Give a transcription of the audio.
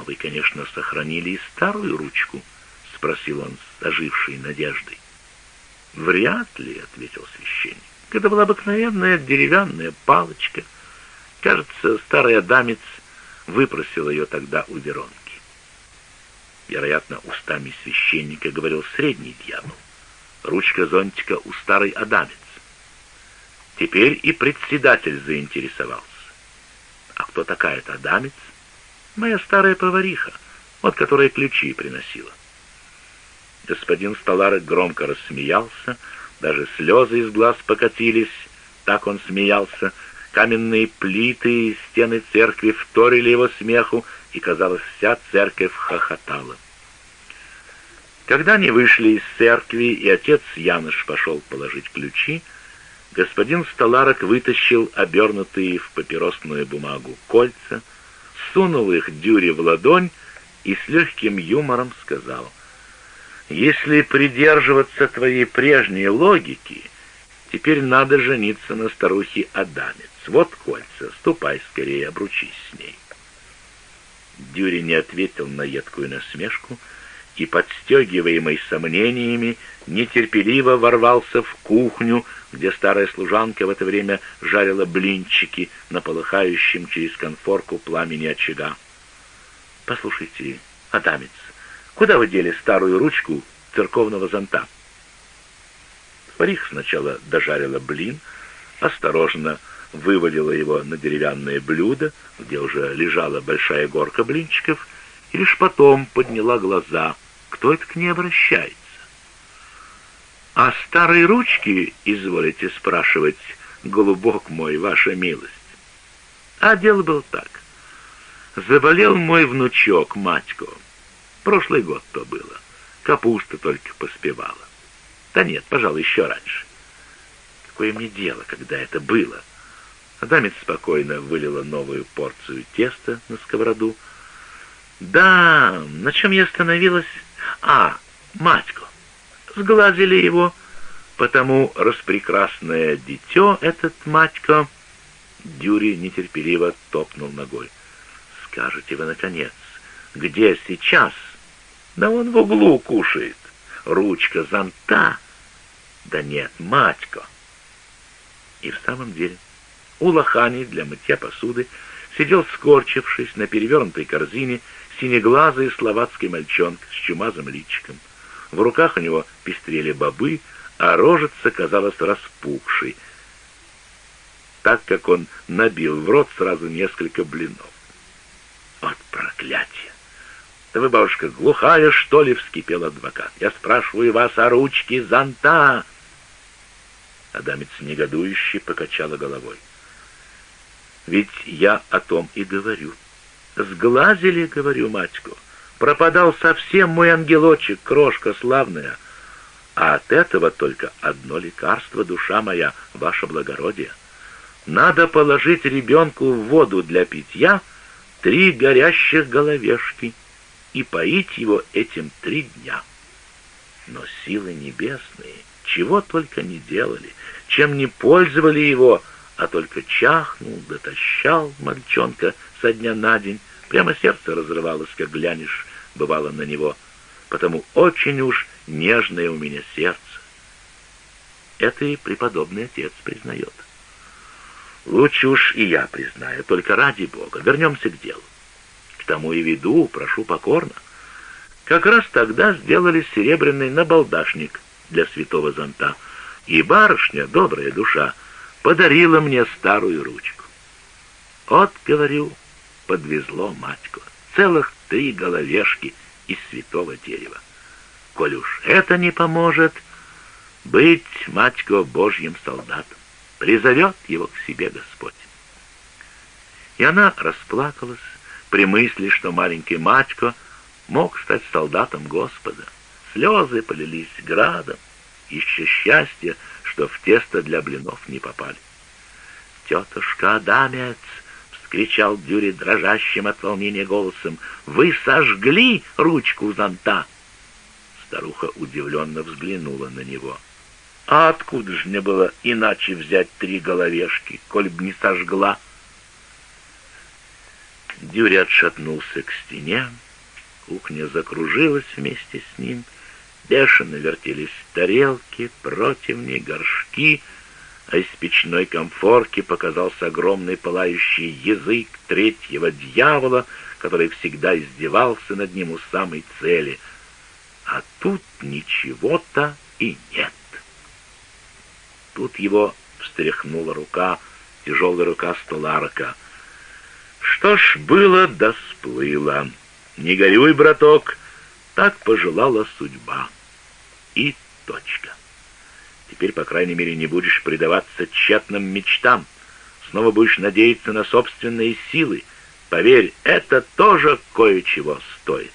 «Но вы, конечно, сохранили и старую ручку?» — спросил он с ожившей надеждой. «Вряд ли», — ответил священник. «Это была обыкновенная деревянная палочка. Кажется, старый адамец выпросил ее тогда у Веронки. Вероятно, устами священника говорил средний дьявол. Ручка зонтика у старой адамец. Теперь и председатель заинтересовался. А кто такая-то адамец? Моя старая повариха, вот которая ключи приносила. Господин Столарок громко рассмеялся, даже слезы из глаз покатились, так он смеялся, каменные плиты и стены церкви вторили его смеху, и, казалось, вся церковь хохотала. Когда они вышли из церкви, и отец Яныш пошел положить ключи, господин Столарок вытащил обернутые в папиросную бумагу кольца, сунул их Дюре в ладонь и с легким юмором сказал, «Если придерживаться твоей прежней логики, теперь надо жениться на старухе Адамец. Вот кольца, ступай скорее, обручись с ней». Дюри не ответил на едкую насмешку и, подстегиваемый сомнениями, нетерпеливо ворвался в кухню, где старая служанка в это время жарила блинчики на полыхающем через конфорку пламени очага. «Послушайте, адамец, куда вы дели старую ручку церковного зонта?» Парих сначала дожарила блин, осторожно вывалила его на деревянное блюдо, где уже лежала большая горка блинчиков, и лишь потом подняла глаза, кто это к ней обращается. «А старые ручки, изволите спрашивать, голубок мой, ваша милость?» А дело было так. Заболел мой внучок, матько. Прошлый год то было. Капуста только поспевала. Да нет, пожалуй, еще раньше. Какое мне дело, когда это было? Адамец спокойно вылила новую порцию теста на сковороду. «Да, на чем я остановилась? А, матько, сглазили его, потому распрекрасное дитё этот матько...» Дюри нетерпеливо топнул ногой. «Скажете вы, наконец, где сейчас?» «Да он в углу кушает. Ручка зонта». «Да нет, матько». И в самом деле у лохани для мытья посуды сидел, скорчившись на перевернутой корзине, синеглазый словацкий мальчонка с чумазым личиком. В руках у него пестрели бобы, а рожица казалась распухшей, так как он набил в рот сразу несколько блинов. «От проклятия! Да вы, бабушка, глухая, что ли?» — вскипел адвокат. «Я спрашиваю вас о ручке зонта!» Адамец негодующе покачала головой. Ведь я о том и говорю. Сглазили, говорю, матьку. Пропадал совсем мой ангелочек, крошка славная. А от этого только одно лекарство, душа моя, ваше благородие. Надо положить ребенку в воду для питья три горящих головешки и поить его этим три дня. Но силы небесные чего только не делали, чем не пользовали его, а только чахнул, дотащал мальчонка со дня на день. Прямо сердце разрывалось, как глянешь, бывало на него, потому очень уж нежное у меня сердце. Это и преподобный отец признает. Лучше уж и я признаю, только ради Бога. Вернемся к делу. К тому и веду, прошу покорно. Как раз тогда сделали серебряный набалдашник для святого зонта, и барышня, добрая душа, подарила мне старую ручку. Вот, говорю, подвезло матьку, целых три головешки из святого дерева. Коль уж это не поможет, быть, матько, божьим солдатом, призовет его к себе Господь. И она расплакалась при мысли, что маленький матько мог стать солдатом Господа. Слезы полились градом, ища счастья, что в тесто для блинов не попали. «Тетушка Адамец!» — вскричал Дюри дрожащим от волнения голосом. «Вы сожгли ручку зонта!» Старуха удивленно взглянула на него. «А откуда же мне было иначе взять три головешки, коль б не сожгла?» Дюри отшатнулся к стене, кухня закружилась вместе с ним, бешено вертелись тарелки, противни, горшки, а из печной комфорки показался огромный пылающий язык третьего дьявола, который всегда издевался над ним у самой цели. А тут ничего-то и нет. Тут его встряхнула рука, тяжелая рука Столарока. Что ж, было да сплыло. Не горюй, браток, так пожелала судьба. И точка. Теперь, по крайней мере, не будешь предаваться тщетным мечтам. Снова будешь надеяться на собственные силы. Поверь, это тоже кое-чего стоит».